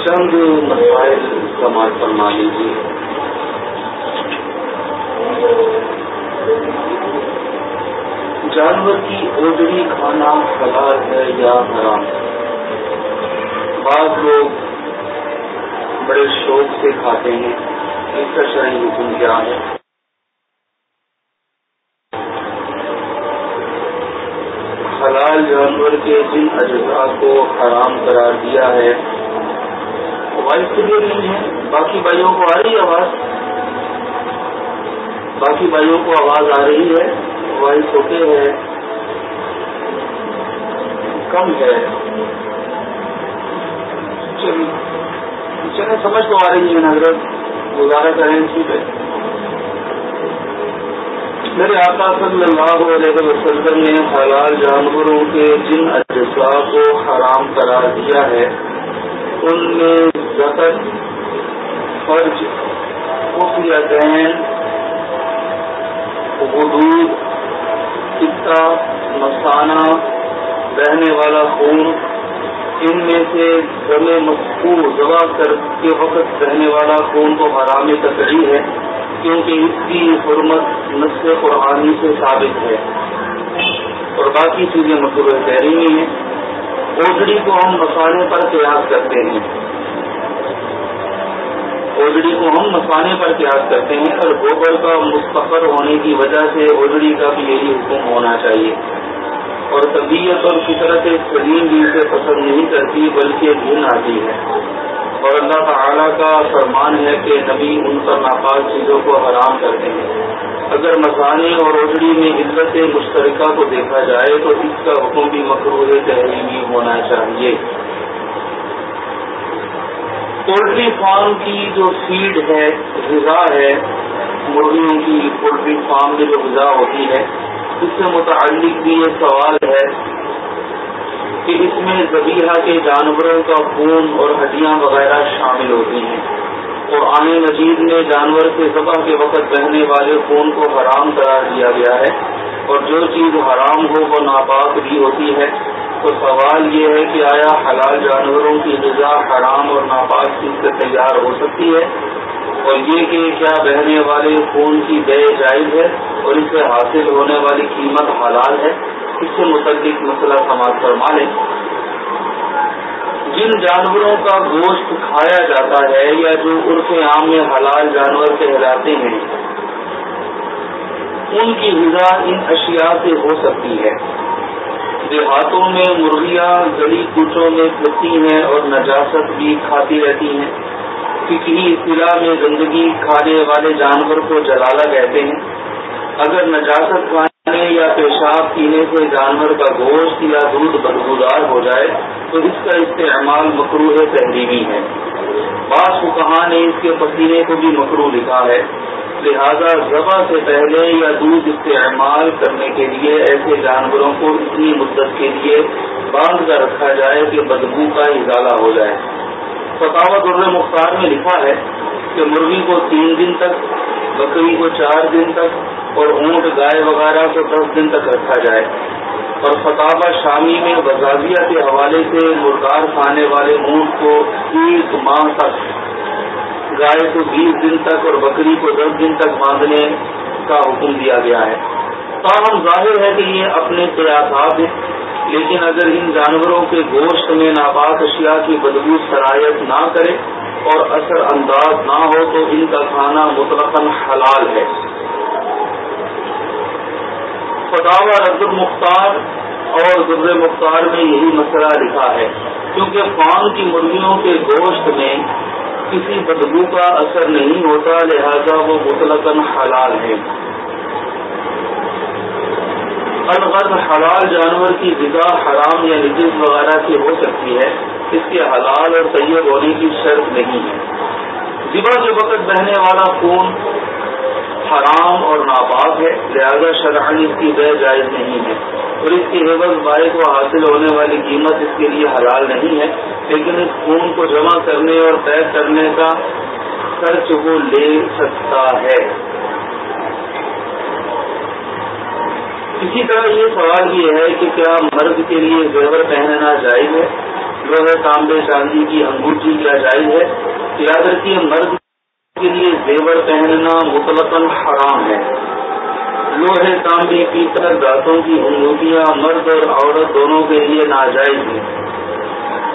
چند مسائل استعمال فرما لیجیے جانور کی اوجڑی کھانا حلال ہے یا حرام بعض لوگ بڑے شوق سے کھاتے ہیں اس کا شرعی حکم کیا ہے؟ حلال جانور کے جن اجزاء کو حرام قرار دیا ہے۔ وائس کلیئر نہیں ہے باقی بھائیوں کو آ رہی آواز؟ باقی بھائیوں کو آواز آ رہی ہے۔ وائس اوکے ہے۔ کم ہے۔ چلے سمجھ تو آ رہی ہے نظرت گزارا کریں اسی پہ۔ میرے آقا صلی اللہ علیہ وسلم نے حلال جانوروں کے جن اجزاء کو حرام قرار دیا ہے، ان میں زکت فرج خفیہ دین حدود کتا، مسانہ، بہنے والا خون، ان میں سے دم مذکور دبا کر کے وقت رہنے والا خون کو حرام تقریب ہے۔ کیونکہ اس کی حرمت نسل قرآنی سے ثابت ہے۔ اور باقی چیزیں مقبول تحریمی ہیں۔ اوجڑی کو ہم مسالے پر قیاس کرتے ہیں۔ اوجڑی کو ہم مسالے پر قیاس کرتے ہیں۔ اور گوبر کا مستقر ہونے کی وجہ سے اوجڑی کا بھی یہی حکم ہونا چاہیے۔ اور طبیعت اور فطرت سلیم بھی اسے پسند نہیں کرتی، بلکہ دھن آتی ہے۔ اور اللہ تعالیٰ کا فرمان ہے کہ نبی ان پر ناپاک چیزوں کو حرام کرتے ہیں۔ اگر مسانے اور روزڑی میں عزت مشترکہ کو دیکھا جائے تو اس کا حکم بھی مقروض تحریمی ہونا چاہیے۔ پولٹری فارم کی جو فیڈ ہے، غذا ہے، مرغیوں کی پولٹری فارم میں جو غذا ہوتی ہے، اس سے متعلق بھی یہ سوال ہے۔ کہ اس میں زبیحہ کے جانوروں کا خون اور ہڈیاں وغیرہ شامل ہوتی ہیں۔ اور آنے مجید میں جانور کے ذبح کے وقت رہنے والے خون کو حرام قرار دیا گیا ہے اور جو چیز حرام ہو وہ ناپاک بھی ہوتی ہے۔ تو سوال یہ ہے کہ آیا حلال جانوروں کی غذا حرام اور ناپاک چیز سے تیار ہو سکتی ہے؟ اور یہ کہ کیا بہنے والے خون کی بے جائز ہے اور اس سے حاصل ہونے والی قیمت حلال ہے؟ اس سے متعلق مسئلہ سماج فرما لیں جن جانوروں کا گوشت کھایا جاتا ہے یا جو عرف عام میں حلال جانور کہلاتے ہیں، ان کی غذا ان اشیاء سے ہو سکتی ہے۔ دیہاتوں میں مرغیاں، گلی کوچوں میں پھرتی ہیں اور نجاست بھی کھاتی رہتی ہیں۔ کسی اطلاع میں گندگی کھانے والے جانور کو جلالہ کہتے ہیں۔ اگر نجاست کھانے یا پیشاب پینے سے جانور کا گوشت یا دودھ بدبودار ہو جائے تو اس کا استعمال مکرو تحریمی ہے۔ بعض کہاں نے اس کے پسینے کو بھی مکرو لکھا ہے۔ لہذا ذبح سے پہلے یا دودھ استعمال کرنے کے لیے ایسے جانوروں کو اتنی مدت کے لیے باندھ کر رکھا جائے کہ بدبو کا اضالہ ہو جائے۔ فتاوت مختار میں لکھا ہے کہ مرغی کو تین دن تک، بکری کو چار دن تک اور اونٹ، گائے وغیرہ کو دس دن تک رکھا جائے۔ اور فتح شامی میں بزازیہ کے حوالے سے مردار کھانے والے اونٹ کو ایک ماہ تک، گائے کو بیس دن تک اور بکری کو دس دن تک باندھنے کا حکم دیا گیا ہے۔ تاہم ظاہر ہے کہ یہ اپنے قیاسات ہیں، لیکن اگر ان جانوروں کے گوشت میں ناپاک اشیاء کی بدبو شرائط نہ کرے اور اثر انداز نہ ہو تو ان کا کھانا مطلق حلال ہے۔ فتح رد المختار اور ضرور مختار میں یہی مسئلہ لکھا ہے۔ کیونکہ فان کی مرغیوں کے گوشت میں کسی بدبو کا اثر نہیں ہوتا، لہذا وہ مطلق حلال ہے الغرض حلال جانور کی غذا حرام یا نجز وغیرہ کی ہو سکتی ہے۔ اس کے حلال اور طیب ہونے کی شرط نہیں ہے۔ ذبح کے وقت بہنے والا خون حرام اور ناپاک ہے، لہذا شرحان اس کی بے جائز نہیں ہے۔ اور اس کی حفظ بائے کو حاصل ہونے والی قیمت اس کے لیے حلال نہیں ہے، لیکن اس خون کو جمع کرنے اور پیک کرنے کا خرچ وہ لے سکتا ہے۔ اسی طرح یہ سوال یہ ہے کہ کیا مرد کے لیے زیور پہننا جائز ہے؟ لوہے تانبے چاندی کی انگوٹھی کیا جائز ہے؟ یاد رکھیے، مرد کے لیے زیور پہننا مطلق حرام ہے۔ لوہے تانبے پیتر دانتوں کی انگوٹیاں مرد اور عورت دونوں کے لیے ناجائز ہیں۔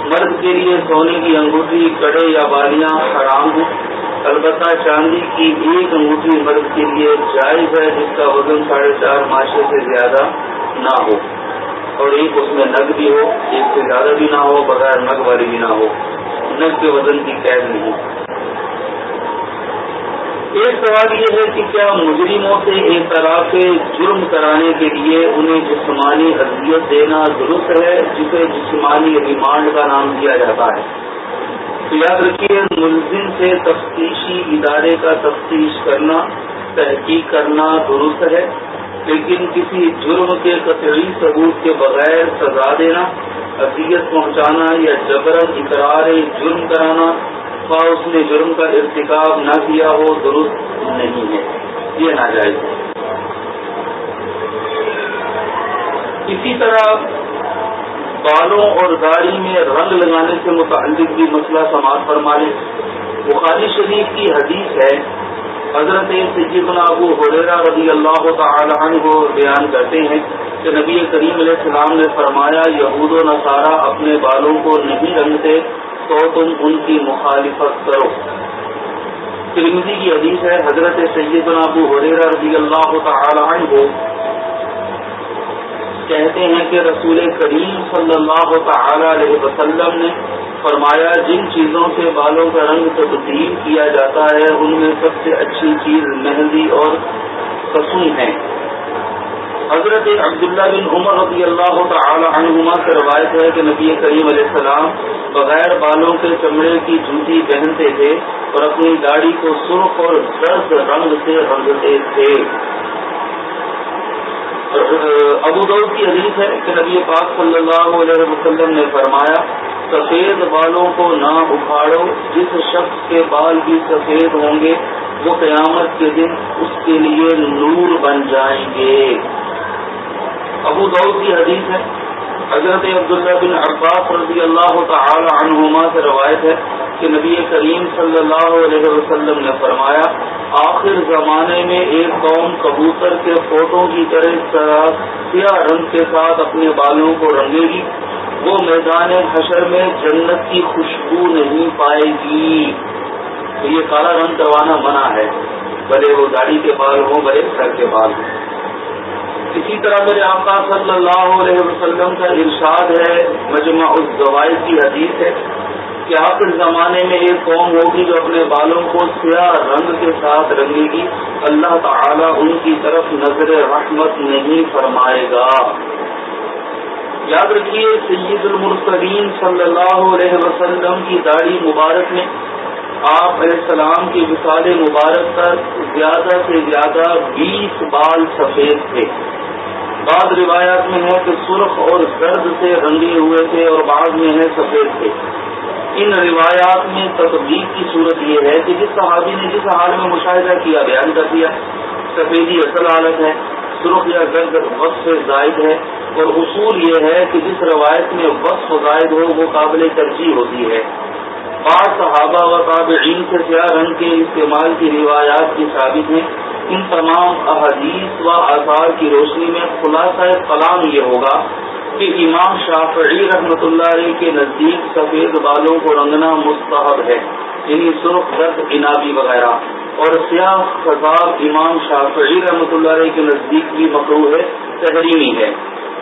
مرد کے لیے سونے کی انگوٹھی کڑے یا بالیاں حرام ہیں۔ البتہ چاندی کی ایک انگوٹھی مرد کے لیے جائز ہے، جس کا وزن ساڑھے چار ماشے سے زیادہ نہ ہو۔ اور ایک اس میں نگ بھی ہو، ایک سے زیادہ بھی نہ ہو، بغیر نگ والی بھی نہ ہو۔ نگ کے وزن کی قید نہیں۔ ایک سوال یہ ہے کہ کیا مجرموں سے ایک طرح سے جرم کرانے کے لیے انہیں جسمانی اذیت دینا درست ہے، جسے جسمانی ریمانڈ کا نام دیا جاتا ہے؟ تو یاد رکھیے، ملزم سے تفتیشی ادارے کا تفتیش کرنا، تحقیق کرنا درست ہے۔ لیکن کسی جرم کے قطعی ثبوت کے بغیر سزا دینا اذیت پہنچانا یا جبرن اقرار جرم کرانا، خواہ اس نے جرم کا ارتکاب نہ کیا ہو، درست نہیں ہے۔ یہ ناجائز ہے۔ اسی طرح بالوں اور داڑھی میں رنگ لگانے سے متعلق بھی مسئلہ سماعت فرما لیں۔ بخاری شریف کی حدیث ہے حضرت سیدنا ابو حریرہ رضی اللہ تعالی عنہ بیان کرتے ہیں کہ نبی کریم علیہ السلام نے فرمایا، یہود و نصارہ اپنے بالوں کو نہیں رنگتے تو تم ان کی مخالفت کرو۔ ترمزی کی حدیث ہے، حضرت سیدنا ابو حریرہ رضی اللہ تعالی عنہ کہتے ہیں کہ رسول کریم صلی اللہ تعالی علیہ وسلم نے فرمایا، جن چیزوں سے بالوں کا رنگ تبدیل کیا جاتا ہے، ان میں سب سے اچھی چیز مہندی اور کسوں ہے۔ حضرت عبداللہ بن عمر رضی اللہ تعالی عنہما سے روایت ہے کہ نبی کریم علیہ السلام بغیر بالوں کے چمڑے کی جوتی پہنتے تھے اور اپنی داڑھی کو سرخ اور درد رنگ سے رنگتے تھے۔ ابو دعود کی حدیث ہے کہ نبی پاک صلی اللہ علیہ وسلم نے فرمایا، سفید بالوں کو نہ اکھاڑو، جس شخص کے بال بھی سفید ہوں گے، وہ قیامت کے دن اس کے لیے نور بن جائیں گے۔ ابو دعود کی حدیث ہے حضرت عبداللہ بن عباس رضی اللہ تعالی عنہما سے روایت ہے کہ نبی کریم صلی اللہ علیہ وسلم نے فرمایا، آخر زمانے میں ایک قوم کبوتر کے فوٹوں کی طرح سیاہ رنگ کے ساتھ اپنے بالوں کو رنگے گی۔ وہ میدان حشر میں جنت کی خوشبو نہیں پائے گی۔ یہ کالا رنگ کروانا منع ہے۔ بھلے وہ گاڑی کے بال ہوں بڑے سر کے بال ہوں۔ اسی طرح میرے آقا صلی اللہ علیہ وسلم کا ارشاد ہے، مجمع اس کی حدیث ہے کہ آخر زمانے میں ایک قوم ہوگی جو اپنے بالوں کو سیاہ رنگ کے ساتھ رنگے گی۔ اللہ تعالی ان کی طرف نظر رحمت نہیں فرمائے گا۔ یاد رکھیے، سید المرسلین صلی اللہ علیہ وسلم کی داڑھی مبارک میں آپ علیہ السلام کی مثال مبارک پر زیادہ سے زیادہ بیس بال سفید تھے۔ بعض روایات میں ہے کہ سرخ اور زرد سے رنگے ہوئے تھے اور بعض میں ہے سفید تھے۔ ان روایات میں تقدیق کی صورت یہ ہے کہ جس صحابی نے جس حال میں مشاہدہ کیا، بیان کر دیا، سفیدی اصل حالت ہے، سرخ یا زرد وقت سے زائد ہے اور اصول یہ ہے کہ جس روایت میں وقت زائد ہو، وہ قابل ترجیح ہوتی ہے۔ بعض صحابہ و تابعین سے سیاہ رنگ کے استعمال کی روایات کی ثابت ہیں۔ ان تمام احادیث و آثار کی روشنی میں خلاصہ کلام یہ ہوگا کہ امام شافعی رحمۃ اللہ علیہ کے نزدیک سفید بالوں کو رنگنا مستحب ہے یعنی سرخ درد، انابی وغیرہ۔ اور سیاہ خزاب امام شافعی رحمۃ اللہ علیہ کے نزدیک بھی مکرو ہے، تحریمی ہے۔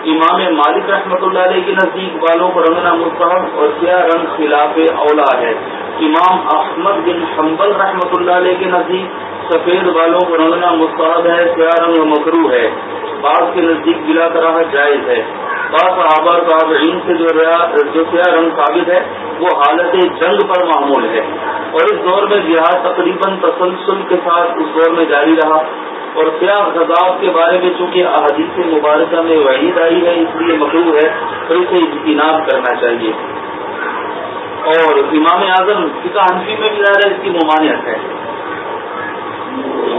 امام مالک رحمۃ اللہ علیہ کے نزدیک بالوں کو رنگنا مستحب اور سیاہ رنگ خلاف اولا ہے؟ امام احمد بن حنبل رحمۃ اللہ علیہ کے نزدیک سفید بالوں کو رنگنا مستحب ہے سیاہ رنگ مکرو ہے؟ بعض کے نزدیک بلا طرح جائز ہے۔ بعض صحابہ تابعین سے جو جو سیاہ رنگ ثابت ہے، وہ حالت جنگ پر معمول ہے۔ اور اس دور میں جہاد تقریباً تسلسل کے ساتھ اس دور میں جاری رہا۔ اور سیاہ غذاب کے بارے میں چونکہ احادیث مبارکہ میں وعید آئی ہے، اس لیے مقروب ہے تو اسے اجتناب کرنا چاہیے۔ اور امام اعظم فکا حنفی میں بھی ظاہر ہے، اس کی ممانعت ہے۔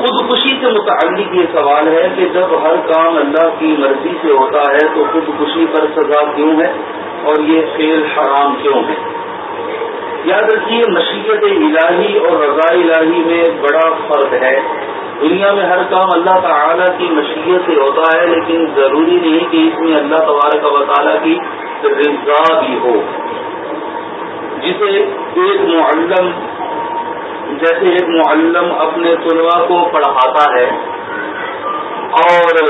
خودکشی سے متعلق یہ سوال ہے کہ جب ہر کام اللہ کی مرضی سے ہوتا ہے تو خودکشی پر سزا کیوں ہے اور یہ فیل حرام کیوں ہے؟ یاد رکھیے، مشیت الہی اور رضا الہی میں بڑا فرق ہے۔ دنیا میں ہر کام اللہ تعالی کی مشیت سے ہوتا ہے، لیکن ضروری نہیں کہ اس میں اللہ تبارک و تعالیٰ کی رضا بھی ہو۔ جسے ایک معلم، جیسے ایک معلم اپنے طلبا کو پڑھاتا ہے اور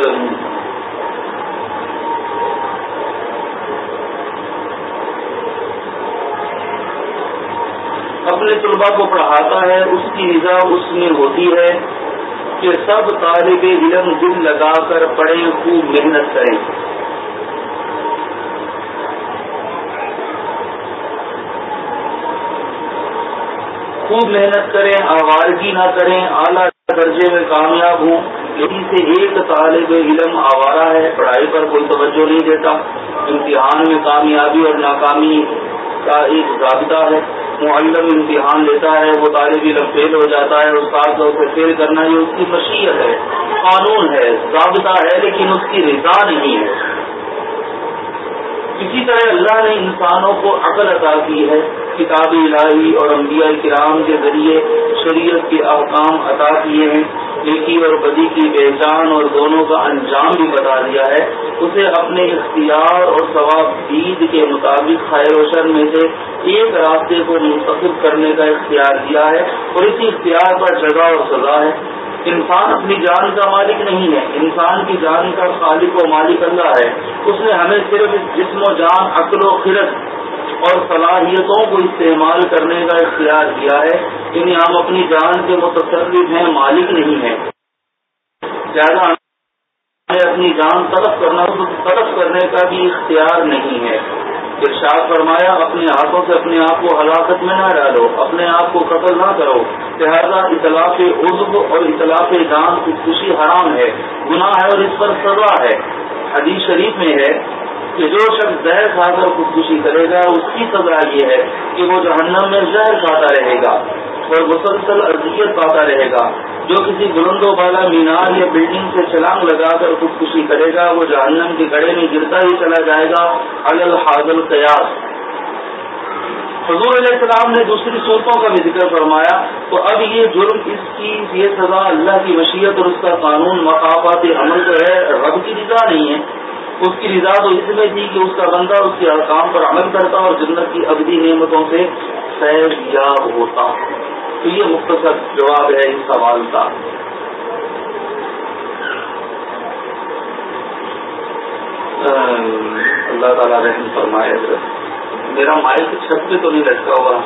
اپنے طلبا کو پڑھاتا ہے، اس کی رضا اس میں ہوتی ہے۔ کہ سب طالب علم دل لگا کر پڑھیں، خوب محنت کریں۔ خوب محنت کریں، آوارگی نہ کریں، اعلیٰ درجے میں کامیاب ہوں۔ یہی سے ایک طالب علم آوارہ ہے، پڑھائی پر کوئی توجہ نہیں دیتا۔ امتحان میں کامیابی اور ناکامی کا ایک ضابطہ ہے۔ معلم امتحان لیتا ہے، وہ طالب علم فیل ہو جاتا ہے، استاد کا اسے فیل کرنا یہ اس کی مشیت ہے، قانون ہے، ضابطہ ہے، لیکن اس کی رضا نہیں ہے۔ اسی طرح اللہ نے انسانوں کو عقل عطا کی ہے، کتاب الہی اور انبیاء کرام کے ذریعے شریعت کے احکام عطا کیے ہیں۔ نیکی اور بدی کی پہچان اور دونوں کا انجام بھی بتا دیا ہے۔ اسے اپنے اختیار اور ثواب دید کے مطابق خیر و شر میں سے ایک راستے کو منتخب کرنے کا اختیار دیا ہے اور اسی اختیار پر جگہ اور سزا ہے۔ انسان اپنی جان کا مالک نہیں ہے، انسان کی جان کا خالق و مالک اللہ ہے۔ اس نے ہمیں صرف جسم و جان، عقل و خرد اور صلاحیتوں کو استعمال کرنے کا اختیار دیا ہے۔ یعنی ہم اپنی جان کے متصرف ہیں، مالک نہیں ہیں۔ زیادہ اپنی جان طلب کرنا طلب کرنے کا بھی اختیار نہیں ہے۔ ارشاد فرمایا، اپنے ہاتھوں سے اپنے آپ کو ہلاکت میں نہ ڈالو، اپنے آپ کو قتل نہ کرو۔ لہذا اطلاف عزب اور اطلاف جان کی خوشی حرام ہے، گناہ ہے اور اس پر سزا ہے۔ حدیث شریف میں ہے کہ جو شخص زہر کھا کر خودکشی کرے گا، اس کی سزا یہ ہے کہ وہ جہنم میں زہر کھاتا رہے گا اور مسلسل اذیت پاتا رہے گا۔ جو کسی بلند و بالا مینار یا بلڈنگ سے چھلانگ لگا کر خودکشی کرے گا، وہ جہنم کے گڑے میں گرتا ہی چلا جائے گا۔ الحاظ قیاس حضور علیہ السلام نے دوسری صورتوں کا بھی ذکر فرمایا تو اب یہ جرم اس کی، یہ سزا اللہ کی مشیت اور اس کا قانون مقافات عمل جو ہے، رب کی رضا نہیں ہے۔ اس کی رضا تو اس میں تھی کہ اس کا بندہ اس کے احکام پر عمل کرتا اور جنت کی ابدی نعمتوں سے فیض یاب ہوتا۔ تو یہ مختصر جواب ہے اس سوال کا۔ اللہ تعالیٰ رحم فرمائے۔ میرا مائک چھت پہ تو نہیں لٹکا ہوا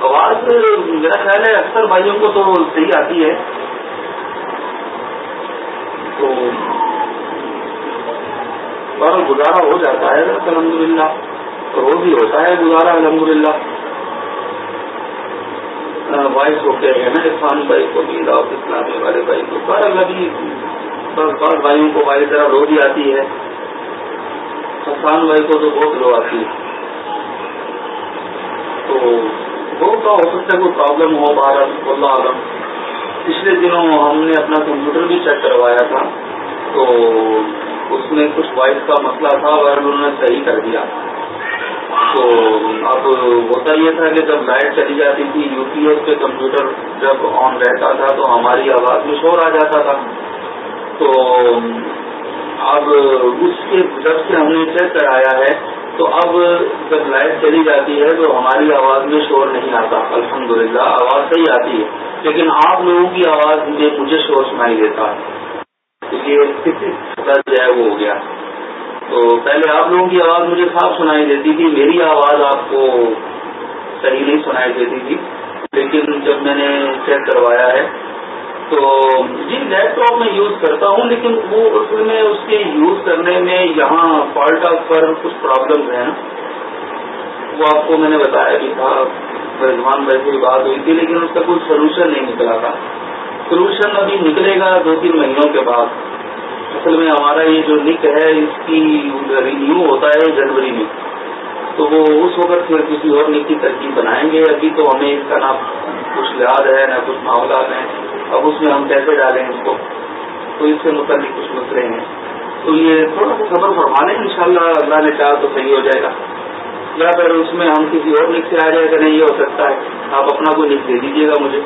آواز، میرا خیال ہے اکثر بھائیوں کو تو صحیح آتی ہے۔ تو اور گزارا ہو جاتا ہے الحمد للہ روز ہی ہوتا ہے گزارا الحمد للہ وائس ہو ہیں نا عرفان بھائی کو بھی دعوت اسلامی والے بھائی کو پر ابھی بس بس بھائیوں کو بھائی طرح رو بھی آتی ہے۔ حسان بھائی کو تو بہت لو آتی ہے۔ تو بہت ہو سکتا ہے کوئی پرابلم ہو باہر اللہ عالم پچھلے دنوں ہم نے اپنا کمپیوٹر بھی چیک کروایا تھا۔ تو اس میں کچھ وائس کا مسئلہ تھا اور انہوں نے صحیح کر دیا۔ تو اب ہوتا یہ تھا کہ جب لائٹ چلی جاتی تھی یو پی ایس پہ کمپیوٹر جب آن رہتا تھا تو ہماری آواز میں شور آ جاتا تھا۔ تو اب اس کے جب سے ہم نے چیک کرایا ہے تو اب جب لائٹ چلی جاتی ہے تو ہماری آواز میں شور نہیں آتا، الحمدللہ، آواز صحیح آتی ہے۔ لیکن آپ لوگوں کی آواز میں مجھے شور سنائی دیتا۔ ہے جو ہے وہ ہو گیا۔ تو پہلے آپ لوگوں کی آواز مجھے صاف سنائی دیتی تھی، میری آواز آپ کو صحیح نہیں سنائی دیتی تھی۔ لیکن جب میں نے چیک کروایا ہے تو جی لیپ ٹاپ میں یوز کرتا ہوں، لیکن وہ اس میں اس کے یوز کرنے میں یہاں فالٹ آف پر کچھ پرابلم ہیں۔ وہ آپ کو میں نے بتایا بھی تھا، رضوان بھائی سے بات ہوئی تھی، لیکن اس کا کوئی سولوشن نہیں نکلا تھا۔ سولوشن ابھی نکلے گا دو تین مہینوں کے بعد۔ اصل میں ہمارا یہ جو نک ہے، اس کی رینیو ہوتا ہے جنوری میں۔ تو وہ اس وقت پھر کسی اور نک کی ترکیب بنائیں گے۔ ابھی تو ہمیں اس کا نہ کچھ یاد ہے، نہ کچھ معاملات ہیں۔ اب اس میں ہم کیسے ڈالیں اس کو، تو اس سے متعلق کچھ مسئلے ہیں۔ تو یہ تھوڑا سا خبر فرما لیں ان شاء اللہ اللہ نے چاہ تو صحیح ہو جائے گا۔ یا پھر اس میں ہم کسی اور لکھ سے آ جائے گا نہیں، یہ ہو سکتا ہے۔ آپ اپنا کوئی لکھ دے دیجیے گا مجھے۔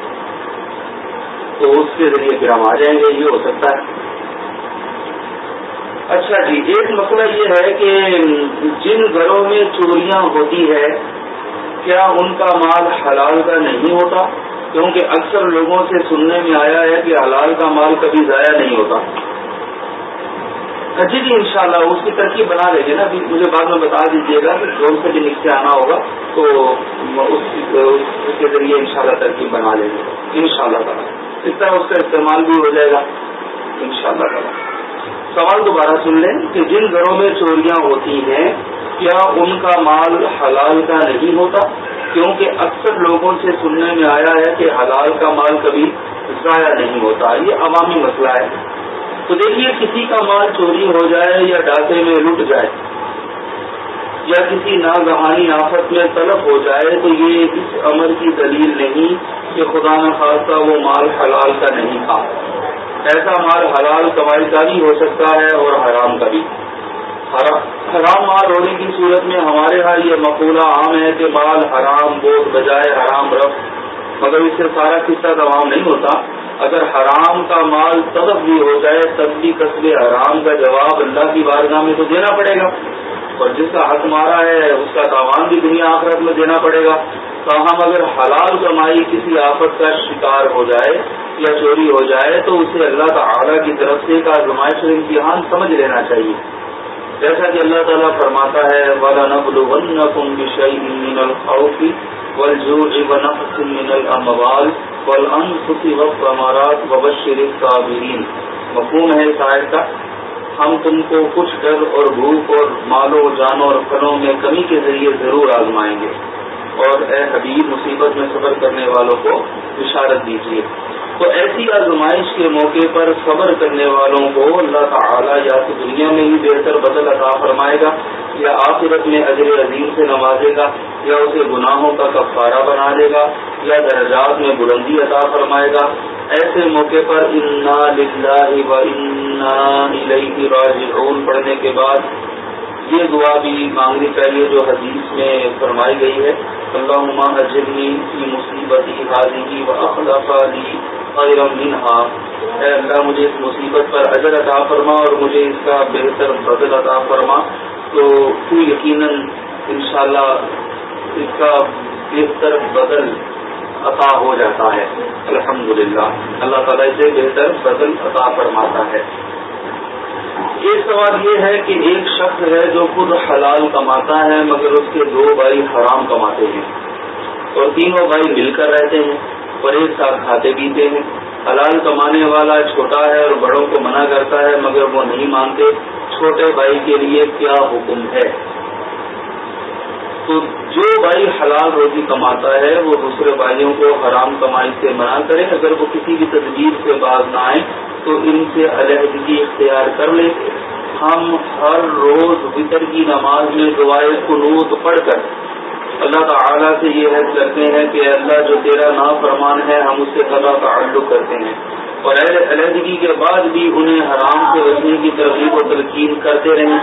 تو اس کے ذریعے پھر ہم آ جائیں گے، یہ ہو سکتا ہے۔ اچھا جی ایک مسئلہ یہ ہے کہ جن گھروں میں چوریاں ہوتی ہے کیا ان کا مال حلال کا نہیں ہوتا؟ کیونکہ اکثر لوگوں سے سننے میں آیا ہے کہ حلال کا مال کبھی ضائع نہیں ہوتا۔ جی جی ان شاء اللہ اس کی ترکیب بنا لیں گے نا۔ مجھے بعد میں بتا دیجیے گا کہ کون سے دن اس سے آنا ہوگا تو اس کے ذریعے ان شاء اللہ ترکیب بنا لیں گے۔ ان شاء اللہ تعالیٰ۔ اس طرح اس کا استعمال بھی ہو جائے گا۔ ان شاء اللہ تعالیٰ۔ سوال دوبارہ سن لیں کہ جن گھروں میں چوریاں ہوتی ہیں، کیا ان کا مال حلال کا نہیں ہوتا؟ کیونکہ اکثر لوگوں سے سننے میں آیا ہے کہ حلال کا مال کبھی ضائع نہیں ہوتا، یہ عوامی مسئلہ ہے۔ تو دیکھیے کسی کا مال چوری ہو جائے یا ڈاکے میں لٹ جائے یا کسی ناگہانی آفت میں طلب ہو جائے تو یہ اس عمر کی دلیل نہیں کہ خدا نخواستہ وہ مال حلال کا نہیں تھا۔ ایسا مال حلال کمائی کا بھی ہو سکتا ہے اور حرام کا بھی حرام۔ مال ہونے کی صورت میں ہمارے ہاں یہ مقولہ عام ہے کہ مال حرام بوجھ بجائے حرام رف مگر اس سے سارا قصہ تمام نہیں ہوتا۔ اگر حرام کا مال طلب بھی ہو جائے، تب بھی قصب حرام کا جواب اللہ کی بارگاہ میں تو دینا پڑے گا۔ اور جس کا حق مارا ہے، اس کا تاوان بھی دنیا آخرت میں دینا پڑے گا۔ تاہم اگر حلال کمائی کسی آفت کا شکار ہو جائے یا چوری ہو جائے، تو اسے اللہ تعالی کی طرف سے ایک آزمائش امتحان سمجھ لینا چاہیے۔ جیسا کہ اللہ تعالیٰ فرماتا ہے والا نبل ون من الخوف والجوع ونقص من الاموال والانفس والثمرات وبشر الصابرین مفہوم ہے شاعر کا، ہم تم کو کچھ ڈر اور بھوک اور مالوں، جانوں اور فنوں میں کمی کے ذریعے ضرور آزمائیں گے۔ اور اے حبیب، مصیبت میں صبر کرنے والوں کو اشارت دیجیے۔ تو ایسی آزمائش کے موقع پر صبر کرنے والوں کو اللہ تعالی یا تو دنیا میں ہی بہتر بدل عطا فرمائے گا، یا آخرت میں اجر عظیم سے نوازے گا، یا اسے گناہوں کا کفارہ بنا دے گا، یا درجات میں بلندی عطا فرمائے گا۔ ایسے موقع پر انا و انا راجعون۔ پڑھنے کے بعد یہ دعا بھی مانگنی چاہیے جو حدیث میں فرمائی گئی ہے۔ اللہ اجرنی کی مصیبتی حاضی و اخلاق علی اے اللہ، مجھے اس مصیبت پر اجر عطا فرما اور مجھے اس کا بہتر بدل عطا فرما۔ تو تو یقیناً انشاءاللہ اس کا بہتر بدل عطا ہو جاتا ہے۔ الحمدللہ۔ اللہ تعالیٰ سے بہتر بدل عطا فرماتا ہے۔ ایک سوال یہ ہے کہ ایک شخص ہے جو خود حلال کماتا ہے، مگر اس کے دو بھائی حرام کماتے ہیں اور تینوں بھائی مل کر رہتے ہیں۔ اور ایک ساتھ کھاتے پیتے ہیں۔ حلال کمانے والا چھوٹا ہے اور بڑوں کو منع کرتا ہے، مگر وہ نہیں مانتے۔ چھوٹے بھائی کے لیے کیا حکم ہے؟ تو جو بھائی حلال روزی کماتا ہے، وہ دوسرے بھائیوں کو حرام کمائی سے منع کرے۔ اگر وہ کسی بھی تدبیر سے باز نہ آئے، تو ان سے علیحدگی اختیار کر لے۔ ہم ہر روز وطر کی نماز میں دعائیں قنوط پڑھ کر اللہ تعالیٰ سے یہ حد کرتے ہیں کہ اللہ جو تیرا نا فرمان ہے، ہم اس سے قضا تعلق کرتے ہیں۔ اور علیحدگی کے بعد بھی انہیں حرام سے بچنے کی ترغیب و تلقین کرتے رہیں۔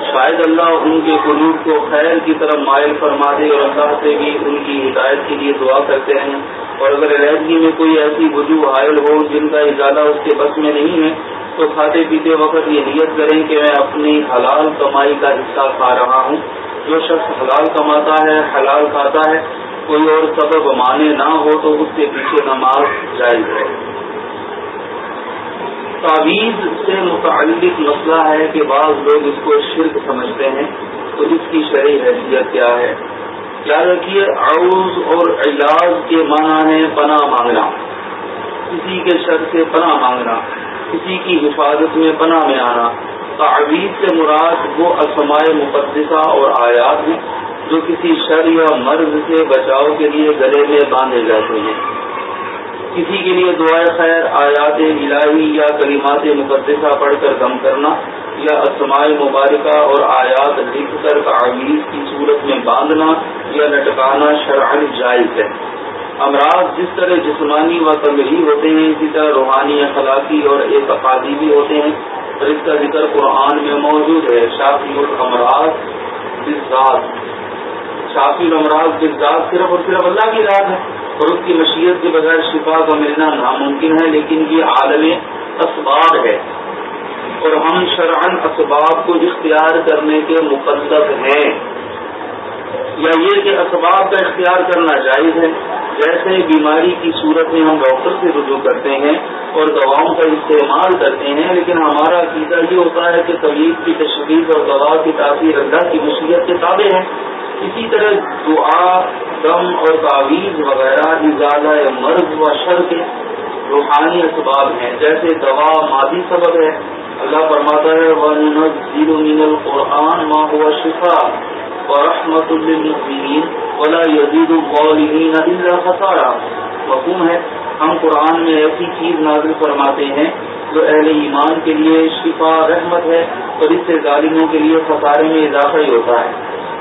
شاید اللہ ان کے قلوب کو خیر کی طرف مائل فرما دے اور اللہ سے بھی ان کی ہدایت کے لیے دعا کرتے رہیں۔ اور اگر علیحدگی میں کوئی ایسی وجوہ حائل ہو جن کا ارادہ اس کے بس میں نہیں ہے تو کھاتے پیتے وقت یہ نیت کریں کہ میں اپنی حلال کمائی کا حصہ کھا رہا ہوں۔ جو شخص حلال کماتا ہے، حلال کھاتا ہے، کوئی اور سبب مانے نہ ہو تو اس کے پیچھے نماز جائز ہے۔ تعویذ سے متعلق مسئلہ ہے کہ بعض لوگ اس کو شرک سمجھتے ہیں۔ تو اس کی شرح حیثیت کیا ہے؟ یاد رکھیے، عوض اور علاج کے معنی ہے پناہ مانگنا۔ کسی کے شر سے پناہ مانگنا۔ کسی کی حفاظت میں پناہ میں آنا۔ تعویذ سے مراد وہ اسمائے مقدسہ اور آیات ہیں جو کسی شر یا مرض سے بچاؤ کے لیے گلے میں باندھے جاتے ہیں۔ کسی کے لیے دعائیں خیر، آیات الہی یا کلمات مقدسہ پڑھ کر دم کرنا یا اسمائے مبارکہ اور آیات لکھ کر تعویذ کی صورت میں باندھنا یا لٹکانا شرعن جائز ہے۔ امراض جس طرح جسمانی و تمری ہوتے ہیں، اسی طرح روحانی اخلاقی اور اعتقادی بھی ہوتے ہیں۔ اور اس کا ذکر قرآن میں موجود ہے۔ شافی الامراض جزاد شافی الامراض جزاد صرف اور صرف اللہ کی رات ہے۔ اور اس کی مشیت کے بغیر شفا کا ملنا ناممکن ہے، لیکن یہ عالم اسباب ہے۔ اور ہم شرعن اسباب کو اختیار کرنے کے مقدس ہیں۔ یا یہ کہ اسباب کا اختیار کرنا جائز ہے، جیسے بیماری کی صورت میں ہم ڈاکٹر سے رجوع کرتے ہیں اور دواؤں کا استعمال کرتے ہیں، لیکن ہمارا عقیدہ یہ ہوتا ہے کہ طبیب کی تشریف اور دوا کی تاثیر اللہ کی مصیبت کے تابع ہیں اسی طرح دعا دم اور تعویذ وغیرہ اضالہ مرض و شر کے روحانی اسباب ہیں۔ جیسے دوا مادی سبب ہے۔ اللہ فرماتا ہے القرآن ما ہوا شفا ورحمت للمؤمنین ولا يزيد الظالمين الا خسارا۔ مفہوم ہے، ہم قرآن میں ایسی چیز نازل فرماتے ہیں جو اہل ایمان کے لیے شفا، رحمت ہے اور اس سے ظالموں کے لیے خسارے میں اضافہ ہی ہوتا ہے۔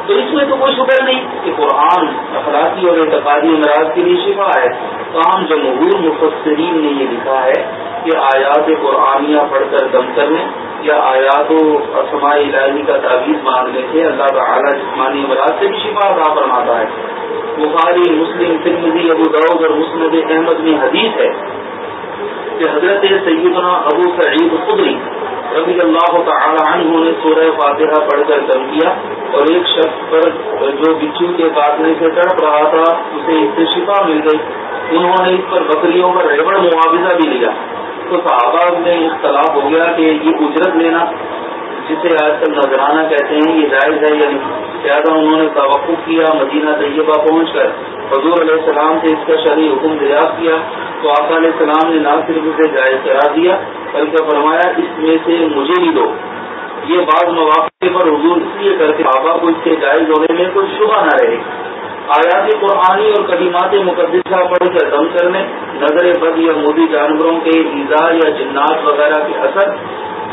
تو اس میں تو کوئی شکر نہیں کہ قرآن اخلاقی اور اعتقادی امراض کے لیے شفا ہے۔ تاہم جمہور مفسرین نے یہ لکھا ہے کہ آیات قرآنیہ پڑھ کر دم کرنے یا آیات و اسماء الہی کا تعویذ مانگنے سے اللہ تعالی جسمانی امراض سے بھی شفا ادا فرماتا ہے۔ بخاری، مسلم فرمزی ابو دعود اور مسند احمد میں حدیث ہے کہ حضرت سیدنا ابو سعید خدری رضی اللہ تعالی عنہ نے سورہ فاتحہ پڑھ کر دم کیا اور ایک شخص پر جو بچو کے کاٹنے سے تڑپ رہا تھا، اسے اس سے شفا مل گئی۔ انہوں نے اس پر بکریوں کا ریبڑ معاوضہ بھی لیا۔ تو صحابہ میں اختلاف ہو گیا کہ یہ اجرت لینا، جسے آج کل نذرانہ کہتے ہیں، یہ جائز ہے یا نہیں؟ زیادہ انہوں نے توقع کیا، مدینہ طیبہ پہنچ کر حضور علیہ السلام سے اس کا شرعی حکم دریافت کیا تو آقا علیہ السلام نے نہ صرف اسے جائز کرا دیا، بلکہ فرمایا اس میں سے مجھے بھی دو۔ یہ بعض مواقع پر حضور اس لیے کر کے بابا کو اس کے جائز ہونے میں کوئی شبہ نہ رہے۔ آیات قرآنی اور قدیمات مقدسہ پڑھ کر دم کرنے نظر بد یا مودی جانوروں کے ایزا یا جنات وغیرہ کے اثر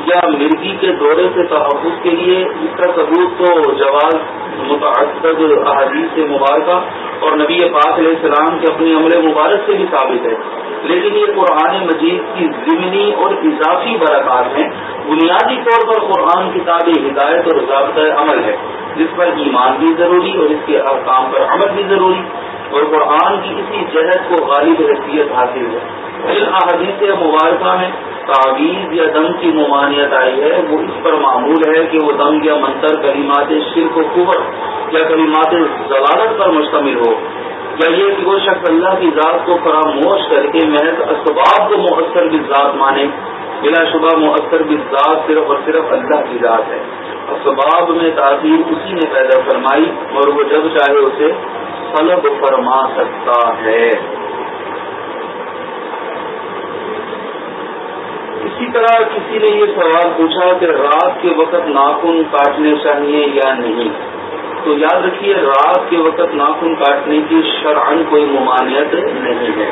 یا مرغی کے دورے سے تحفظ کے لیے اس کا ثبوت تو جواز متعدد احادیث سے مبارکہ اور نبی پاک علیہ السلام کے اپنے عمل مبارک سے بھی ثابت ہے۔ لیکن یہ قرآن مجید کی ضمنی اور اضافی برکات ہیں۔ بنیادی طور پر قرآن کتاب ہدایت اور ضابطۂ عمل ہے، جس پر ایمان بھی ضروری اور اس کے احکام پر عمل بھی ضروری۔ اور قرآن کی اسی جہد کو غالب حیثیت حاصل ہے۔ ان احادیث مبارکہ میں تعویذ یا دم کی ممانعت آئی ہے، وہ اس پر معمول ہے کہ وہ دم یا منتر کلیمات شرک و قوت یا کلیمات ضلالت پر مشتمل ہو۔ یا یہ کہ وہ شخص اللہ کی ذات کو فراموش کر کے محض اسباب کو مؤثر بھی ذات مانے، بلا شبہ مؤثر بھی ذات صرف اور صرف اللہ کی ذات ہے۔ اسباب میں تاثیر اسی نے پیدا فرمائی اور وہ جب چاہے اسے طلب فرما سکتا ہے۔ اسی طرح کسی نے یہ سوال پوچھا کہ رات کے وقت ناخن کاٹنے چاہیے یا نہیں؟ تو یاد رکھیے، رات کے وقت ناخن کاٹنے کی شرعن کوئی ممانعت نہیں ہے۔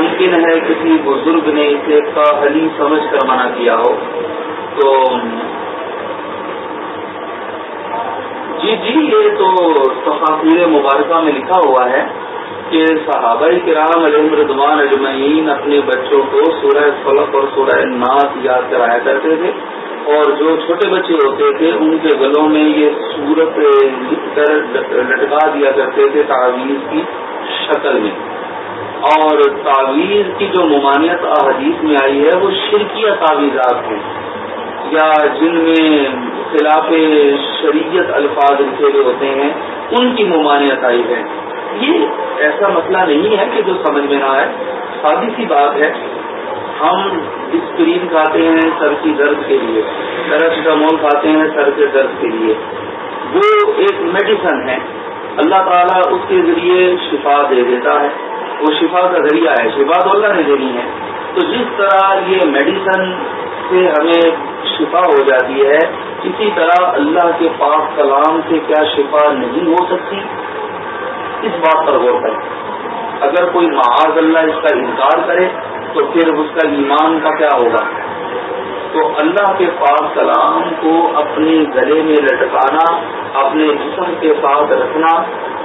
ممکن ہے کسی بزرگ نے اسے کاہلی سمجھ کر منع کیا ہو۔ تو جی جی یہ تو تفاصیر مبارکہ میں لکھا ہوا ہے کہ صحابہ کرام علیہ ردوان اجمعین اپنے بچوں کو سورہ فلق اور سورہ ناس یاد کرایا کرتے تھے۔ اور جو چھوٹے بچے ہوتے تھے، ان کے گلوں میں یہ سورت لکھ کر لٹکا دیا کرتے تھے تعویذ کی شکل میں۔ اور تعویذ کی جو ممانعت احادیث میں آئی ہے، وہ شرکیہ تعویذات ہیں۔ یا جن میں خلاف شریعت الفاظ لکھے ہوئے ہوتے ہیں، ان کی ممانعت آئی ہے۔ یہ ایسا مسئلہ نہیں ہے کہ جو سمجھ میں نہ آئے۔ سادی سی بات ہے۔ ہم اسکرین کھاتے ہیں سر کی درد کے لیے پیراسیٹامول کھاتے ہیں سر کے درد کے لیے۔ وہ ایک میڈیسن ہے۔ اللہ تعالیٰ اس کے ذریعے شفا دے دیتا ہے۔ وہ شفا کا ذریعہ ہے۔ شفا تو اللہ نے دینی ہے۔ تو جس طرح یہ میڈیسن سے ہمیں شفا ہو جاتی ہے، اسی طرح اللہ کے پاک کلام سے کیا شفا نہیں ہو سکتی؟ اس بات پر غور کریں۔ اگر کوئی معاذ اللہ اس کا انکار کرے تو پھر اس کا ایمان کا کیا ہوگا؟ تو اللہ کے پاس کلام کو اپنے گلے میں لٹکانا، اپنے جسم کے ساتھ رکھنا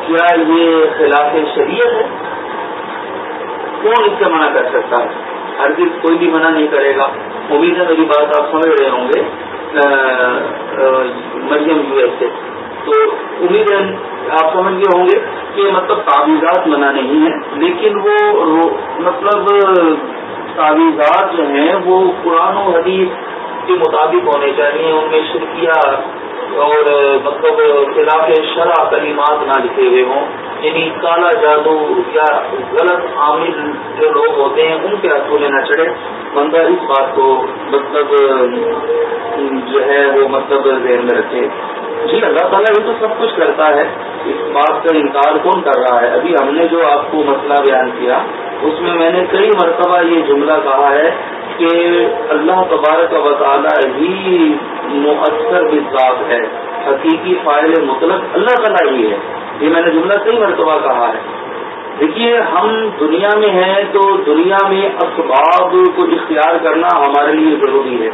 کیا یہ خلاف شریعت ہے؟ کون اس سے منع کر سکتا ہے؟ ہر چیز کوئی بھی منع نہیں کرے گا۔ امید ہے میری بات آپ سمجھ رہے ہوں گے مریم یو ایس سے تو امید ہے آپ سمجھ گئے ہوں گے کہ مطلب تعویذات منع نہیں ہے لیکن وہ مطلب تعویذات جو ہیں وہ قرآن و حدیث کے مطابق ہونے چاہیے، ان میں شرکیہ اور مطلب خلاف شرح کلیمات نہ لکھے ہوئے ہوں۔ یعنی کالا جادو یا غلط عامل جو لوگ ہوتے ہیں، ان کے ہاتھوں میں نہ چڑھے۔ بندہ اس بات کو مطلب جو ہے، وہ مطلب ذہن میں رکھے۔ جی اللہ تعالیٰ یہ تو سب کچھ کرتا ہے۔ اس بات کا انکار کون کر رہا ہے؟ ابھی ہم نے جو آپ کو مسئلہ بیان کیا اس میں میں نے کئی مرتبہ یہ جملہ کہا ہے کہ اللہ تبارک و تعالیٰ ہی مؤثر بذات ہے، حقیقی فائل مطلق اللہ تعالیٰ ہی ہے۔ یہ میں نے جملہ کئی مرتبہ کہا ہے۔ دیکھیے، ہم دنیا میں ہیں تو دنیا میں اسباب کو اختیار کرنا ہمارے لیے ضروری ہے۔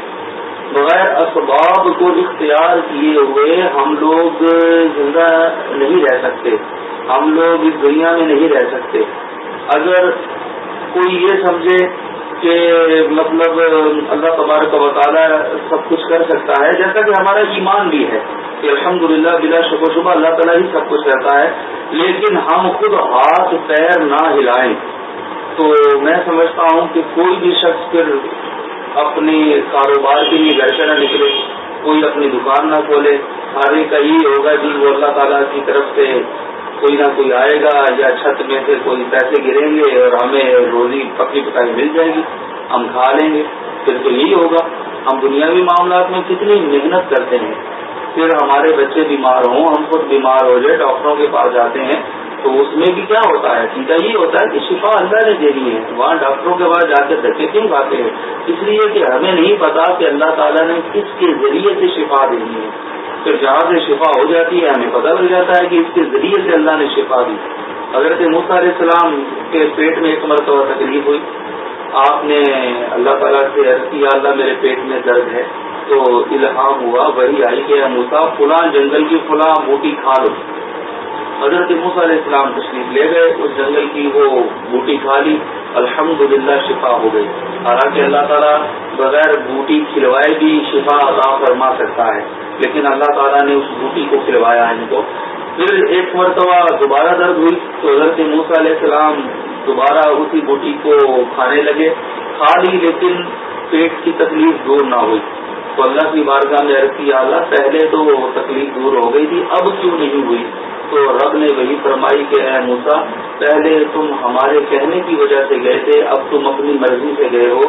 بغیر اسباب کو اختیار کیے ہوئے ہم لوگ زندہ نہیں رہ سکتے۔ ہم لوگ اس دنیا میں نہیں رہ سکتے۔ اگر کوئی یہ سمجھے کہ مطلب اللہ تبارک و تعالیٰ سب کچھ کر سکتا ہے، جیسا کہ ہمارا ایمان بھی ہے کہ الحمد للہ بلا شکر شبہ اللہ تعالیٰ ہی سب کچھ کرتا ہے، لیکن ہم خود ہاتھ پیر نہ ہلائیں۔ تو میں سمجھتا ہوں کہ کوئی بھی شخص پھر اپنے کاروبار کے لیے گھر سے نہ نکلے، کوئی اپنی دکان نہ کھولے۔ سارے کا یہ ہوگا جی وہ اللہ تعالیٰ کی طرف سے کوئی نہ کوئی آئے گا یا چھت میں سے کوئی پیسے گریں گے اور ہمیں روزی پکی پکائی مل جائے گی، ہم کھا لیں گے۔ پھر تو یہی ہوگا۔ ہم دنیاوی معاملات میں کتنی محنت کرتے ہیں۔ پھر ہمارے بچے بیمار ہوں، ہم خود بیمار ہو جائے، ڈاکٹروں کے پاس جاتے ہیں، تو اس میں بھی کیا ہوتا ہے؟ سیدھا یہ ہوتا ہے کہ شفا اللہ نے دینی ہے۔ وہاں ڈاکٹروں کے پاس جا کے دھکے کیوں کھاتے ہیں؟ اس لیے کہ ہمیں نہیں پتا کہ اللہ تعالیٰ نے کس کے ذریعے سے شفا دینی ہے۔ پھر جہاں سے شفا ہو جاتی ہے، ہمیں پتہ لگ جاتا ہے کہ اس کے ذریعے سے اللہ نے شفا دی۔ حضرت کہ علیہ السلام کے پیٹ میں ایک مرتبہ تکلیف ہوئی۔ آپ نے اللہ تعالیٰ سے عرض کیا، اللہ میرے پیٹ میں درد ہے۔ تو الہام ہوا، وہی آئی کہ موسا فلاں جنگل کی فلاں موٹی کھا لو حضرت موسیٰ علیہ السلام تشریف لے گئے، اس جنگل کی وہ بوٹی کھا لی الحمد شفا ہو گئی۔ حالانکہ اللہ تعالیٰ بغیر بوٹی کھلوائے بھی شفا ادا فرما سکتا ہے، لیکن اللہ تعالیٰ نے اس بوٹی کو کھلوایا ان کو۔ پھر ایک مرتبہ دوبارہ درد ہوئی، تو حضرت موسیٰ علیہ السلام دوبارہ اسی بوٹی کو کھانے لگے۔ کھا لی، لیکن پیٹ کی تکلیف دور نہ ہوئی۔ تو اللہ کی بارگاہ میں عرض کیا، اللہ پہلے تو وہ تکلیف دور ہو گئی تھی، اب کیوں نہیں ہوئی؟ تو رب نے وہی فرمائی کہ اے موسا پہلے تم ہمارے کہنے کی وجہ سے گئے تھے، اب تم اپنی مرضی سے گئے ہو۔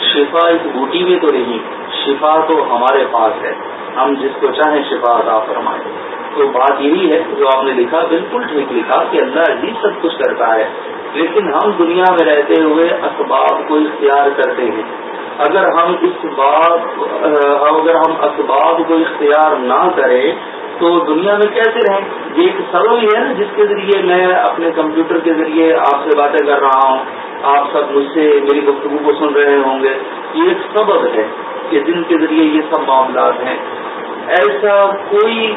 شفا اس بوٹی میں تو نہیں، شفا تو ہمارے پاس ہے۔ ہم جس کو چاہیں شفا ادا فرمائیں۔ تو بات یہی ہے، جو آپ نے لکھا، بالکل ٹھیک لکھا کہ اللہ ہی سب کچھ کرتا ہے۔ لیکن ہم دنیا میں رہتے ہوئے اسباب کو اختیار کرتے ہیں۔ اگر ہم اس بات اگر ہم اسباب کو اختیار نہ کریں تو دنیا میں کیسے رہیں؟ یہ ایک سرو ہی ہے نا، جس کے ذریعے میں اپنے کمپیوٹر کے ذریعے آپ سے باتیں کر رہا ہوں، آپ سب مجھ سے میری گفتگو کو سن رہے ہوں گے۔ یہ ایک سبب ہے کہ جن کے ذریعے یہ سب معاملات ہیں۔ ایسا کوئی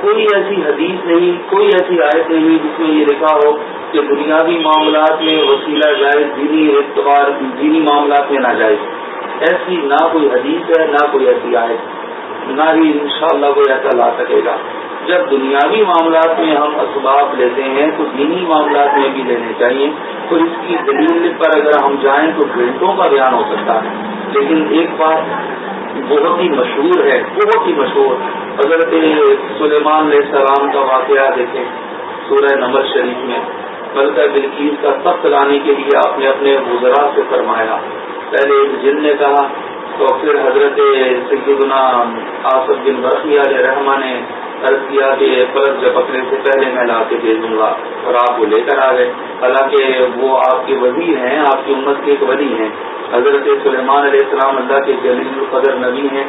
کوئی ایسی حدیث نہیں، کوئی ایسی آیت نہیں جس میں یہ لکھا ہو کہ دنیاوی معاملات میں وسیلہ جائز، دینی اعتبار، دینی معاملات میں نہ جائے ایسی نہ کوئی حدیث ہے، نہ کوئی ایسی آیت۔ نہ ہی انشاءاللہ کوئی ایسا لا سکے گا۔ جب دنیاوی معاملات میں ہم اسباب لیتے ہیں، تو دینی معاملات میں بھی لینے چاہیے۔ تو اس کی دلیل پر اگر ہم جائیں تو گھنٹوں کا بیان ہو سکتا ہے۔ لیکن ایک بات بہت ہی مشہور ہے، بہت ہی مشہور۔ حضرت سلیمان علیہ السلام کا واقعہ دیکھیں سورہ نمبر شریف میں۔ بلکہ بلکیز کا تخت لانے کے لیے آپ نے اپنے گزرات سے فرمایا۔ پہلے ایک جن نے کہا تو پھر حضرت سیدنا آصف بن برقی علیہ رحمان نے عرض کیا کہ پلک جب پکڑنے سے پہلے میں لا کے بھیجوں گا اور آپ وہ لے کر آ گئے۔ حالانکہ وہ آپ کے وزیر ہیں، آپ کی امت کے ایک ولی ہیں۔ حضرت سلیمان علیہ السلام اللہ کے جلیل القدر نبی ہیں۔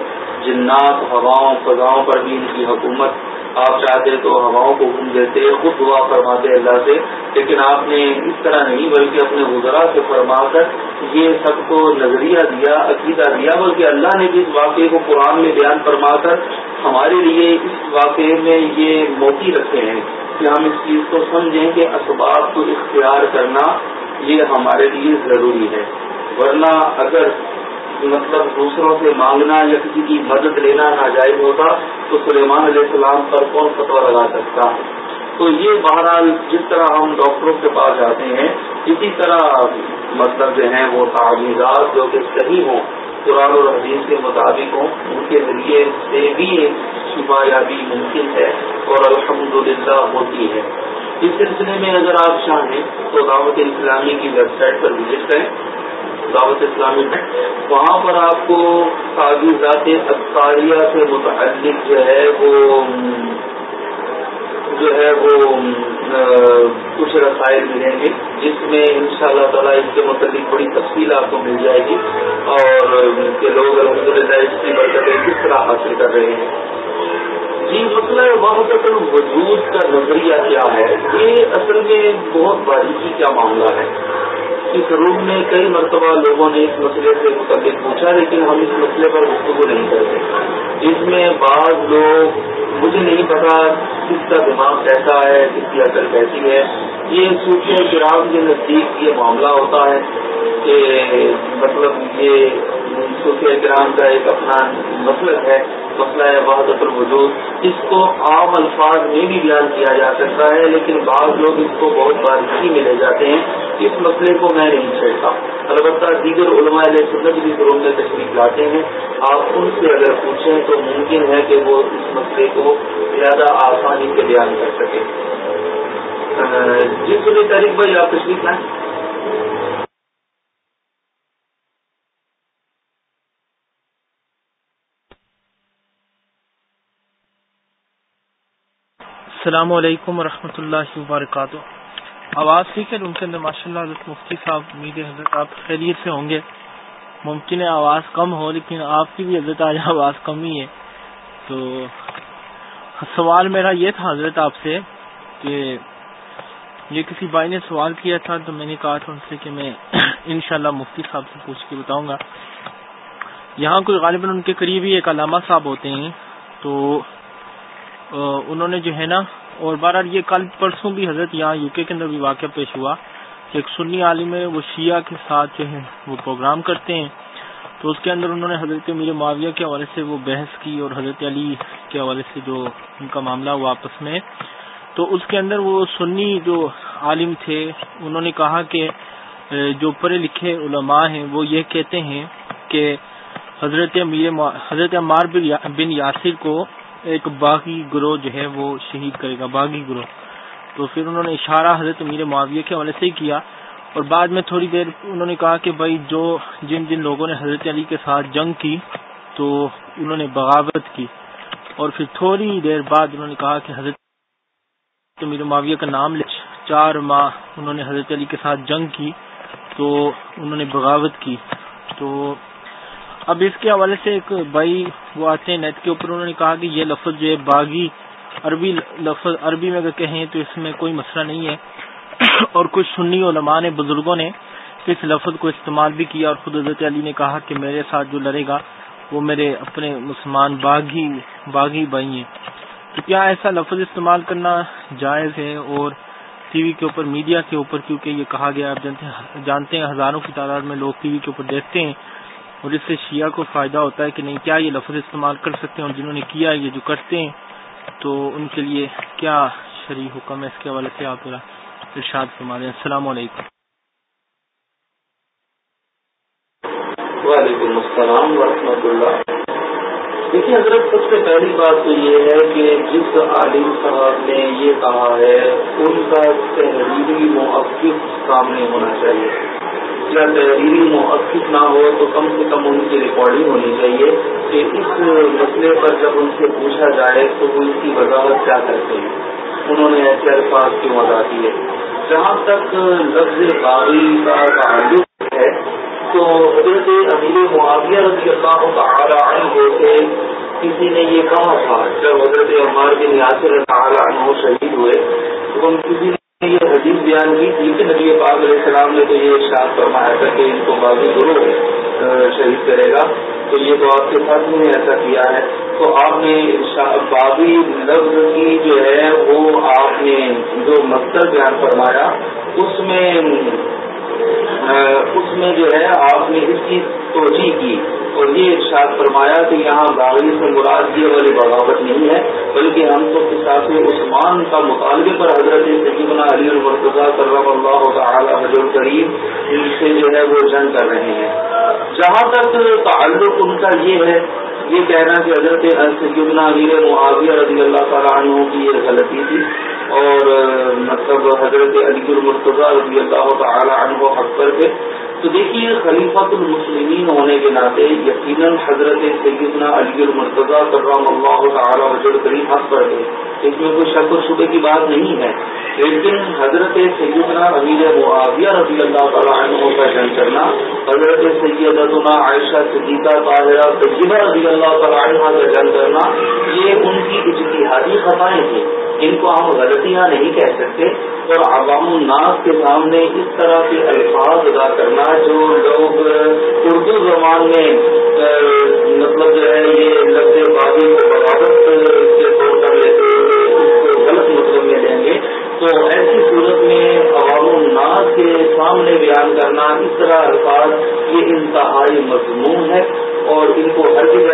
جنات ہواؤں فضاؤں پر بھی ان کی حکومت آپ چاہتے تو ہواؤں کو حکم دیتے خود دعا فرماتے اللہ سے۔ لیکن آپ نے اس طرح نہیں بلکہ اپنے گزرا سے فرما کر یہ سب کو نظریہ دیا، عقیدہ دیا، بلکہ اللہ نے بھی اس واقعے کو قرآن میں بیان فرما کر ہمارے لیے اس واقعے میں یہ موتی رکھے ہیں کہ ہم اس چیز کو سمجھیں کہ اسباب کو اختیار کرنا یہ ہمارے لیے ضروری ہے۔ ورنہ اگر مطلب دوسروں سے مانگنا یا کسی کی مدد لینا ناجائز ہوتا تو سلیمان علیہ السلام پر کون فتوا لگا سکتا؟ تو یہ بہرحال جس طرح ہم ڈاکٹروں کے پاس جاتے ہیں، اسی طرح مطلب جو ہیں وہ تعویذات جو کہ صحیح ہوں، قرآن اور حدیث کے مطابق ہوں، ان کے ذریعے سے بھی شفا یابی ممکن ہے اور الحمدللہ ہوتی ہے۔ اس سلسلے میں اگر آپ چاہیں تو دعوت اسلامی کی ویب سائٹ پر وزٹ کریں۔ دعوت اسلامی میں وہاں پر آپ کو تعویذات اطاریہ سے متعلق جو ہے وہ، جو ہے وہ کچھ رسائل ملیں گے، جس میں ان شاء اللہ تعالیٰ اس کے متعلق بڑی تفصیل آپ کو مل جائے گی اور کہ لوگ الحمد للہ اس کی برکتیں کس طرح حاصل کر رہے ہیں۔ جی مطلب وحدت الوجود کا نظریہ کیا ہے؟ یہ اصل میں بہت باریکی کیا معاملہ ہے۔ اس روم میں کئی مرتبہ لوگوں نے اس مسئلے سے متعلق پوچھا، لیکن ہم اس مسئلے پر گفتگو نہیں کرتے۔ اس میں بعض لوگ، مجھے نہیں پتا کس کا دماغ کیسا ہے، کس کی اثر کیسی ہے۔ یہ صوفیہ کرام کے نزدیک یہ معاملہ ہوتا ہے کہ مطلب یہ صوفیہ کرام کا ایک اپنا مسلک ہے۔ مسئلہ ہے، وحدت الوجود۔ اس کو عام الفاظ میں بھی بیان کیا جا سکتا ہے، لیکن بعض لوگ اس کو بہت باریکی میں لے جاتے ہیں۔ اس مسئلے کو میں نہیں چھیڑتا۔ البتہ دیگر علماء علیہ سنت بھی گروہ میں تشریف لاتے ہیں۔ آپ ان سے اگر پوچھیں تو ممکن ہے کہ وہ اس مسئلے کو زیادہ آسانی سے بیان کر سکیں۔ جی، جس لیے طریق بھائی، آپ تشریف لائیں۔ السلام علیکم ورحمۃ اللہ وبرکاتہ۔ آواز ٹھیک ہے؟ ان کے اندر ماشاء اللہ حضرت مفتی صاحب، امید حضرت آپ خیریت سے ہوں گے۔ ممکن ہے آواز کم ہو، لیکن آپ کی بھی حضرت آج آواز کم ہی ہے۔ تو سوال میرا یہ تھا حضرت آپ سے کہ یہ کسی بھائی نے سوال کیا تھا تو میں نے کہا تھا ان سے کہ میں انشاءاللہ مفتی صاحب سے پوچھ کے بتاؤں گا۔ یہاں کوئی غالباً ان کے قریب ہی ایک علامہ صاحب ہوتے ہیں۔ تو انہوں نے جو ہے نا، اور بہرحال یہ کل پرسوں بھی حضرت یہاں یو کے اندر بھی واقعہ پیش ہوا کہ ایک سنی عالم ہے، وہ شیعہ کے ساتھ جو ہے وہ پروگرام کرتے ہیں۔ تو اس کے اندر انہوں نے حضرت میر معاویہ کے حوالے سے وہ بحث کی اور حضرت علی کے حوالے سے جو ان کا معاملہ ہوا آپس میں۔ تو اس کے اندر وہ سنی جو عالم تھے، انہوں نے کہا کہ جو پڑھے لکھے علماء ہیں، وہ یہ کہتے ہیں کہ حضرت میر حضرت عمار بن یاسر کو ایک باغی گروہ جو ہے وہ شہید کرے گا، باغی گروہ۔ تو پھر انہوں نے اشارہ حضرت میر معاویہ کے حوالے سے ہی کیا اور بعد میں تھوڑی دیر انہوں نے کہا کہ بھائی جو جن جن لوگوں نے حضرت علی کے ساتھ جنگ کی تو انہوں نے بغاوت کی۔ اور پھر تھوڑی دیر بعد انہوں نے کہا کہ حضرت میر معاویہ کا نام لے۔ چار ماہ انہوں نے حضرت علی کے ساتھ جنگ کی تو انہوں نے بغاوت کی۔ تو اب اس کے حوالے سے ایک بھائی وہ آتے ہیں نیٹ کے اوپر، انہوں نے کہا کہ یہ لفظ جو ہے باغی عربی لفظ، عربی میں اگر کہیں تو اس میں کوئی مسئلہ نہیں ہے۔ اور کچھ سنی علماء نے، بزرگوں نے اس لفظ کو استعمال بھی کیا اور خود حضرت علی نے کہا کہ میرے ساتھ جو لڑے گا وہ میرے اپنے مسلمان باغی باغی بھائی ہیں۔ تو کیا ایسا لفظ استعمال کرنا جائز ہے؟ اور ٹی وی کے اوپر، میڈیا کے اوپر، کیونکہ یہ کہا گیا، آپ جانتے ہیں ہزاروں کی تعداد میں لوگ ٹی وی کے اوپر دیکھتے ہیں۔ اور اس سے شیعہ کو فائدہ ہوتا ہے کہ نہیں، کیا یہ لفظ استعمال کر سکتے ہیں اور جنہوں نے کیا یہ جو کرتے ہیں، تو ان کے لیے کیا شرح حکم ہے؟ اس کے حوالے سے آپ ارشاد فرما دیں السلام علیکم۔ وعلیکم السلام ورحمۃ اللہ۔ دیکھیے حضرت، سب سے پہلی بات تو یہ ہے کہ جس عالم صاحب نے یہ کہا ہے، ان کا تحریری موقف سامنے ہونا چاہیے۔ یا تحریری موقف نہ ہو تو کم سے کم ان کی ریکارڈنگ ہونی چاہیے کہ اس مسئلے پر جب ان سے پوچھا جائے تو وہ اس کی وضاحت کیا کرتے ہیں؟ انہوں نے ایسے الفاظ کیوں ادا کیے جہاں تک لفظ باغی کا تعلق ہے، تو حضرت امیر معاویہ رضی اللہ تعالی عنہ سے کسی نے یہ کہا تھا، جب حضرت عمار بن یاسر تعالی عنہ شہید ہوئے، تو ہم کسی نے یہ حدیث بیان کی تھی کہ نبی پاک علیہ السلام نے تو یہ ارشاد فرمایا تھا کہ ان کو باغی گرو شہید کرے گا۔ تو یہ تو آپ کے ساتھ نے ایسا کیا ہے۔ تو آپ نے باغی لفظ کی جو ہے وہ آپ نے جو مقصد بیان فرمایا، اس میں اس میں جو ہے، آپ نے اس کی توجہ کی اور یہ ارشاد فرمایا کہ یہاں باغی سے مراد یہ والی بغاوت نہیں ہے، بلکہ ہم تو کساس عثمان کا مطالبے پر حضرت سکیمنا علی المرتضیٰ کرم اللہ تعالی حضر کریم ان سے جو ہے وہ جنگ کر رہے ہیں۔ جہاں تک تعلق ان کا یہ ہے، یہ کہنا کہ حضرت سکیمنا علی معاویہ رضی اللہ تعالیٰ عنہ کی یہ غلطی تھی۔ اور مطلب حضرت علی المرتضیٰ رضی اللہ تعالی عنہ حق پر تھے۔ تو دیکھیے، خلیفۃ المسلمین ہونے کے ناطے یقیناً حضرت سیدنا علی المرتضیٰ کرم اللہ تعالی وجر کریم حق پر تھے۔ اس میں کوئی شک و شبے کی بات نہیں ہے۔ لیکن حضرت سیدنا امیر معاویہ رضی اللہ تعالیٰ عنہ کا جنگ کرنا، حضرت سیدنا عائشہ صدیقہ طاہرہ طیبہ رضی اللہ تعالیٰ عنہ کا جنگ کرنا، یہ ان کی اجتہادی خطائیں تھیں۔ ان کو ہم غلطیاں نہیں کہہ سکتے، اور عوام الناس کے سامنے اس طرح کے الفاظ ادا کرنا جو لوگ اردو زبان میں مطلب جو ہے، یہ لفظ بازی کو بغاوت کے طور پر لیتے اس کو غلط مطلب میں لیں گے۔ تو ایسی صورت میں عوام الناس کے سامنے بیان کرنا اس طرح الفاظ، یہ انتہائی مضمون ہے، اور ان کو ہر چیز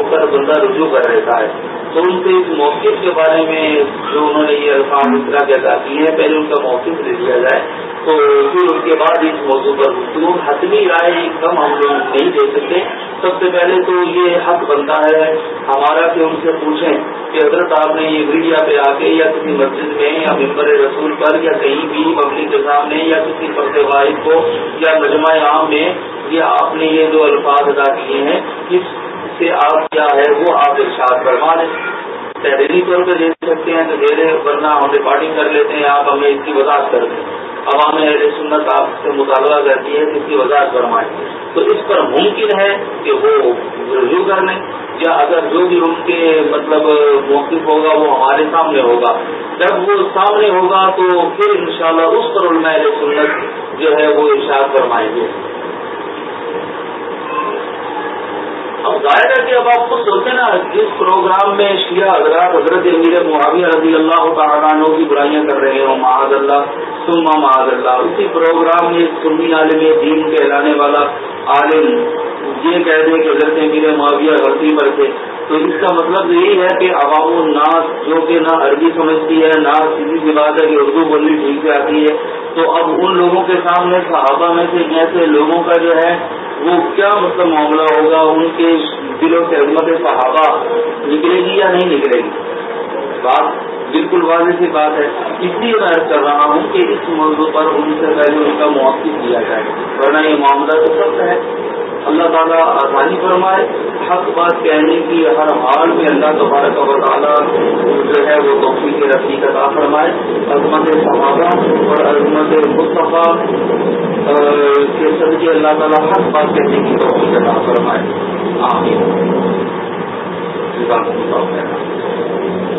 ہو کر بندہ رجوع کر رہتا ہے۔ تو ان کے اس موقف کے بارے میں جو انہوں نے یہ الفاظ اطلاع کے ادا کی ہیں، پہلے ان کا موقف لے لیا جائے۔ تو پھر اس کے بعد اس موضوع پر گفتگو۔ حتمی رائے کم ہم لوگ نہیں دے سکتے۔ سب سے پہلے تو یہ حق بنتا ہے، ہمارا کہ ان سے پوچھیں کہ حضرت آپ نے یہ میڈیا پہ آ کے یا کسی مسجد میں یا ممبر رسول پر یا کہیں بھی مبنی کے سامنے یا کسی فرد واحد کو یا مجمع عام میں یہ آپ نے یہ جو الفاظ ادا کیے ہیں۔ اس سے آپ کیا ہے وہ آپ ارشاد فرما لیں۔ تحریری طور پہ دے سکتے ہیں تو دے دیں ورنہ ہم ریکارڈنگ کر لیتے ہیں، آپ ہمیں اس کی وضاحت کر دیں۔ عوام اہل سنت آپ سے مطالبہ کرتی ہے کہ اس کی وضاحت فرمائیں۔ تو اس پر ممکن ہے کہ وہ ریویو کر لیں، یا اگر جو بھی ان کے مطلب موقف ہوگا وہ ہمارے سامنے ہوگا۔ جب وہ سامنے ہوگا تو پھر انشاءاللہ اس پر علماء اہل سنت جو ہے وہ ارشاد فرمائیں گے۔ اب ظاہر ہے کہ اب آپ خود سوچیں نا، اس پروگرام میں شیعہ حضرات حضرت امیر معاویہ رضی اللہ تعالیٰ کی برائیاں کر رہے ہوں، معاذ اللہ سما معاذ اللہ۔ اسی پروگرام میں سنی عالم دین کہلانے والا عالم یہ کہہ دیں کہ حضرت امیر معاویہ غلطی پر تھے۔ تو اس کا مطلب یہی ہے کہ عوام الناس جو کہ نہ عربی سمجھتی ہے، نہ کسی کی بات ہے کہ اردو بولنی ٹھیک سے آتی ہے۔ تو اب ان لوگوں کے سامنے صحابہ میں سے جیسے لوگوں کا جو ہے وہ کیا مطلب معاملہ ہوگا؟ ان کے دلوں سے عظمت صحابہ نکلے گی یا نہیں نکلے گی؟ بات بالکل واضح سی بات ہے۔ اس لیے میں کر رہا ہوں کہ اس موضوع پر ان سے پہلے ان کا موقف دیا جائے۔ ورنہ یہ معاملہ تو سخت ہے۔ اللہ تعالیٰ آسانی فرمائے، حق بات کہنے کی ہر حال میں اللہ تبارک و تعالیٰ جو ہے وہ توفیق رفیق عطا فرمائے۔ عظمت صحابہ اور عظمت مصطفیٰ کے صدقے اللہ تعالیٰ حق بات کہنے کی توفیق عطا فرمائے۔ آمین۔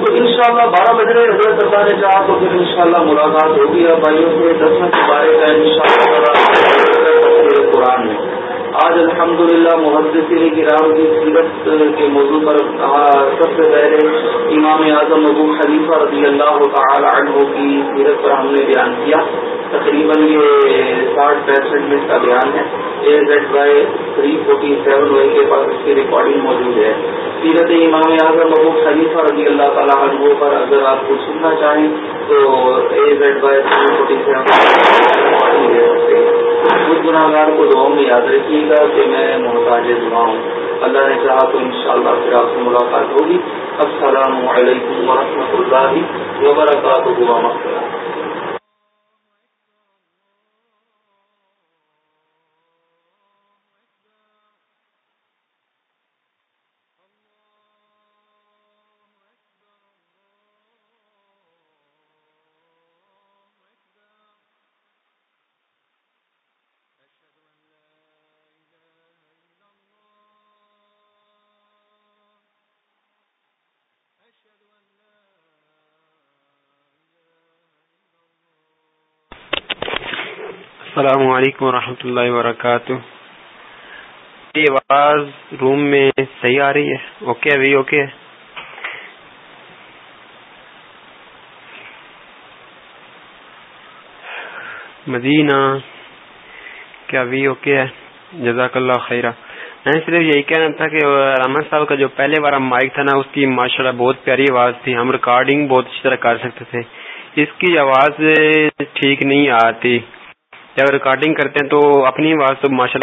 تو ان شاء اللہ بارہ بجے حضرت اللہ نے چاہا تو پھر انشاءاللہ ملاقات ہوگی۔ اور بھائیوں سے دس کے بارے کا ان شاء اللہ آج الحمد للہ محدثین کرام کی سیرت کے موضوع پر سب سے پہلے امام اعظم ابو خلیفہ رضی اللہ تعالی عنہ کی سیرت پر ہم نے بیان کیا۔ تقریباً یہ ساٹھ پینسٹھ منٹ کا بیان ہے۔ A Z Y three forty seven Y کے پاس اس کی ریکارڈنگ موجود ہے۔ سیرت امام اعظم ابو خلیفہ رضی اللہ تعالیٰ عنہ پر اگر آپ کو سننا چاہیں تو A Z Y three forty seven خود کو دعاؤں میں یاد رکھیے گا کہ میں محتاج دعا ہوں۔ اللہ نے چاہا تو انشاءاللہ پھر آپ سے ملاقات ہوگی۔ السلام علیکم ورحمۃ اللہ وبرکاتہ۔ السلام علیکم ورحمۃ اللہ وبرکاتہ۔ آواز روم میں صحیح آ رہی ہے؟ اوکے ابھی، اوکے۔ مدینہ، کیا ابھی اوکے ہے؟ جزاک اللہ خیرہ۔ میں صرف یہی کہنا تھا کہ رحمان صاحب کا جو پہلے بار مائک تھا نا، اس کی ماشاء اللہ بہت پیاری آواز تھی۔ ہم ریکارڈنگ بہت اچھی طرح کر سکتے تھے۔ اس کی آواز ٹھیک نہیں آتی۔ جب ریکارڈنگ کرتے ہیں تو اپنی آواز تو ماشاء